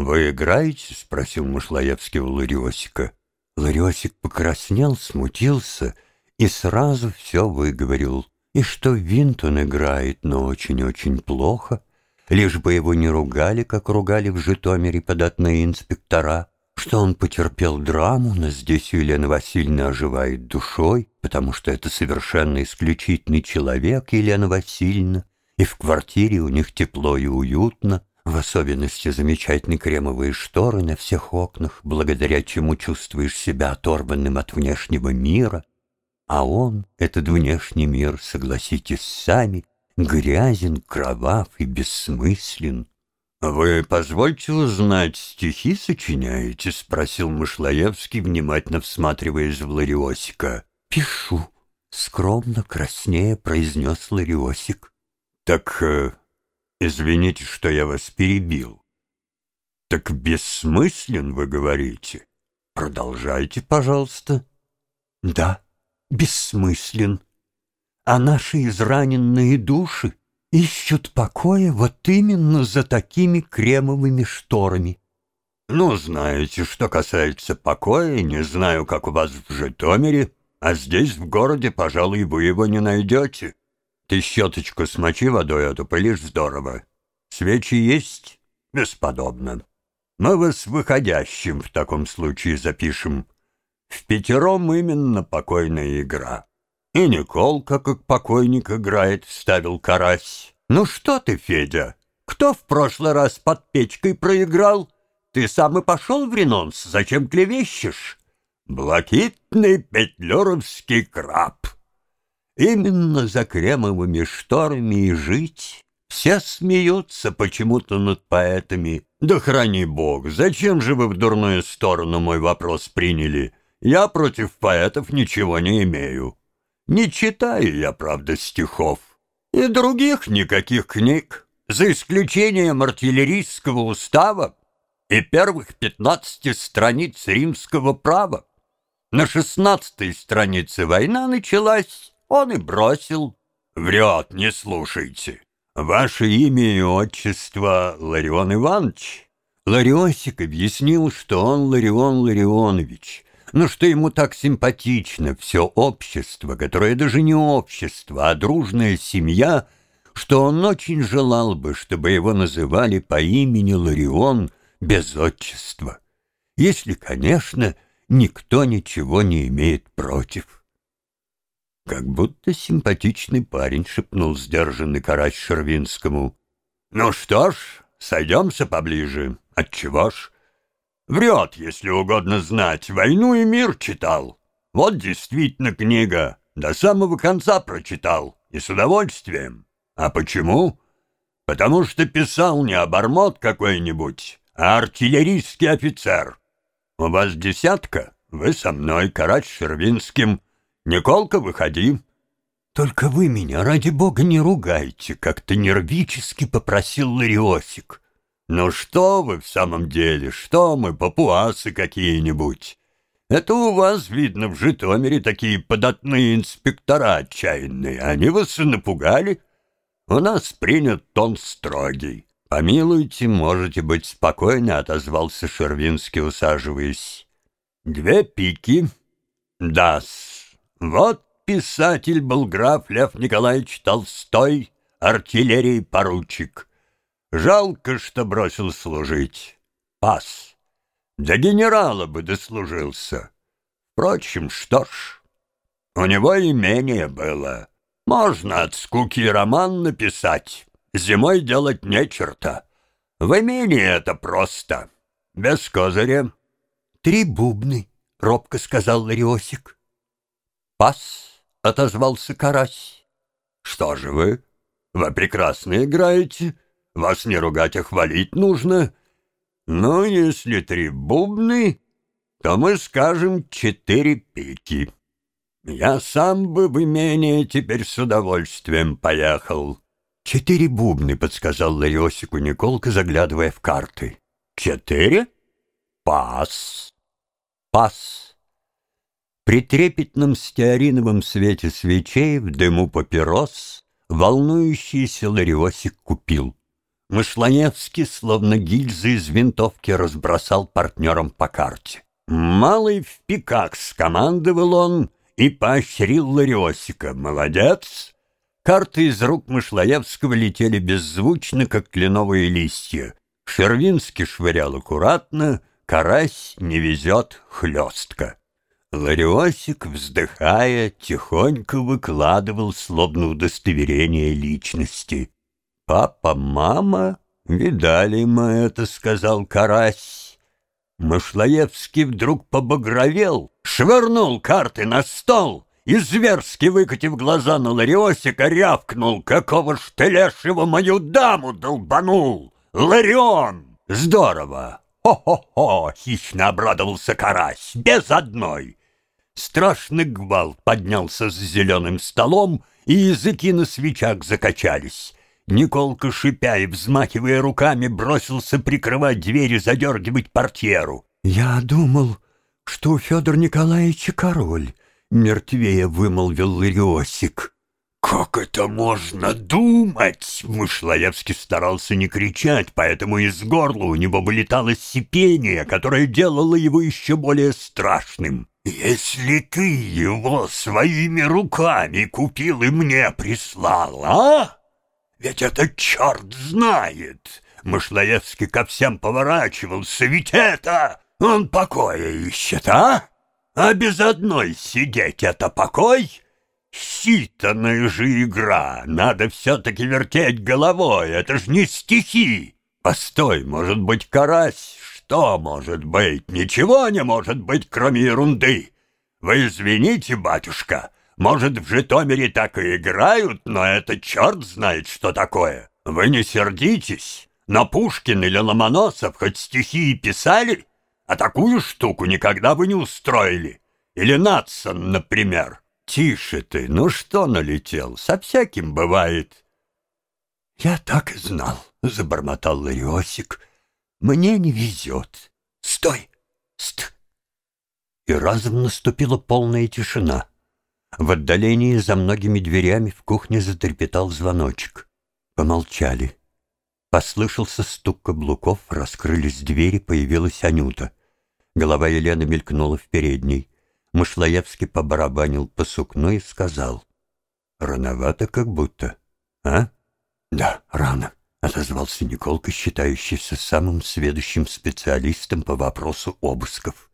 «Вы играете?» — спросил Мышлоевский у Лариосика. Лариосик покраснел, смутился и сразу все выговорил. И что винт он играет, но очень-очень плохо, лишь бы его не ругали, как ругали в Житомире податные инспектора, что он потерпел драму, но здесь Елена Васильевна оживает душой, потому что это совершенно исключительный человек, Елена Васильевна, и в квартире у них тепло и уютно, в особенности замечательные кремовые шторы на всех окнах, благодаря чему чувствуешь себя оторванным от внешнего мира. А он, этот внешний мир, согласитесь сами, грязен, кровав и бессмыслен. «Вы позвольте узнать, стихи сочиняете?» — спросил Мышлоевский, внимательно всматриваясь в Лариосика. «Пишу», — скромно, краснее произнес Лариосик. «Так э, Извините, что я вас перебил. Так бессмыслен, вы говорите? Продолжайте, пожалуйста. Да, бессмыслен. А наши израненные души ищут покоя вот именно за такими кремовыми шторами. Ну, знаете, что касается покоя, не знаю, как у вас в Житомире, а здесь, в городе, пожалуй, вы его не найдете. Ты щеточку смочи водой, а то пылишь здорово. Свечи есть? Бесподобно. Мы вас выходящим в таком случае запишем. В пятером именно покойная игра. И Николка, как покойник играет, вставил карась. Ну что ты, Федя, кто в прошлый раз под печкой проиграл? Ты сам и пошел в ренонс, зачем клевещешь? Блокитный петлюровский краб. Именно за кремовыми шторами и жить. Все смеются почему-то над поэтами. Да храни бог, зачем же вы в дурную сторону мой вопрос приняли? Я против поэтов ничего не имею. Не читаю я, правда, стихов. И других никаких книг, за исключением артиллерийского устава и первых пятнадцати страниц римского права. На шестнадцатой странице война началась, он и бросил. Врет, не слушайте. Ваше имя и отчество Ларион Иванович? Лариосик объяснил, что он Ларион Ларионович, но что ему так симпатично все общество, которое даже не общество, а дружная семья, что он очень желал бы, чтобы его называли по имени Ларион без отчества. Если, конечно, никто ничего не имеет против. Как будто симпатичный парень шепнул сдержанный карась Шервинскому. «Ну что ж, сойдемся поближе. Отчего ж?» «Врет, если угодно знать. Войну и мир читал. Вот действительно книга. До самого конца прочитал. И с удовольствием. А почему?» «Потому что писал не обормот какой-нибудь, а артиллерийский офицер. У вас десятка, вы со мной, карач Шервинским». Николка, выходи. Только вы меня, ради бога, не ругайте, как-то нервически попросил Лариосик. Ну что вы в самом деле, что мы, папуасы какие-нибудь? Это у вас, видно, в Житомире такие податные инспектора отчаянные. Они вас и напугали. У нас принят тон строгий. «Помилуйте, можете быть спокойны», — отозвался Шервинский, усаживаясь. «Две пики». «Да-с». Вот писатель был граф Лев Николаевич Толстой, артиллерий поручик. Жалко, что бросил служить. Пас. До генерала бы дослужился. Впрочем, что ж, у него имение было. Можно от скуки роман написать. Зимой делать не. В имении это просто. Без козыря. «Три бубны», — робко сказал Лариосик. «Пас!» — отозвался карась. «Что же вы? Вы прекрасно играете. Вас не ругать, а хвалить нужно. Ну, если три бубны, то мы скажем четыре пики. Я сам бы в имение теперь с удовольствием поехал». «Четыре бубны», — подсказал Лариосику Николка, заглядывая в карты. «Четыре? Пас. Пас». При трепетном стеариновом свете свечей в дыму папирос волнующийся лариосик купил. Мышлоевский, словно гильзы из винтовки, разбросал партнерам по карте. Малый в пиках скомандовал он и поощрил Лариосика. «Молодец!» Карты из рук Мышлоевского летели беззвучно, как кленовые листья. Шервинский швырял аккуратно, карась не везет хлестко. Лариосик, вздыхая, тихонько выкладывал словно удостоверение личности. «Папа, мама, видали мы это», — сказал карась. Мышлоевский вдруг побагровел, швырнул карты на стол и, зверски выкатив глаза на Лариосика, рявкнул, какого ж мою даму долбанул! Ларион! Здорово! Хо-хо-хо! Хищно обрадовался карась, без одной. Страшный гвалт поднялся с зеленым столом, и языки на свечах закачались. Николка, шипя и взмахивая руками, бросился прикрывать дверь и задергивать портьеру. «Я думал, что у Федора Николаевича король», — мертвее вымолвил Лариосик. «Как это можно думать?» Мышлоевский старался не кричать, поэтому из горла у него вылетало сипение, которое делало его еще более страшным. «Если ты его своими руками купил и мне прислал, а? Ведь это черт знает!» Мышлоевский ко всем поворачивался, ведь это он покоя ищет, а? А без одной сидеть — это покой?» Считанная же игра, надо все-таки вертеть головой, это ж не стихи. Постой, может быть, карась? Что может быть? Ничего не может быть, кроме ерунды. Вы извините, батюшка, может, в Житомире так и играют, но это черт знает, что такое. Вы не сердитесь, но Пушкин или Ломоносов хоть стихи и писали, а такую штуку никогда бы не устроили. Или Натсон, например. «Тише ты, ну что налетел? Со всяким бывает». «Я так и знал», — забормотал Лариосик. «Мне не везет. Стой! Ст!» И разом наступила полная тишина. В отдалении за многими дверями в кухне затрепетал звоночек. Помолчали. Послышался стук каблуков, раскрылись двери, появилась Анюта. Голова Елены мелькнула в передней. Мышлоевский побарабанил по сукну и сказал. «Рановато как будто, а?» «Да, рано», — отозвался Николка, считающийся самым сведущим специалистом по вопросу обысков.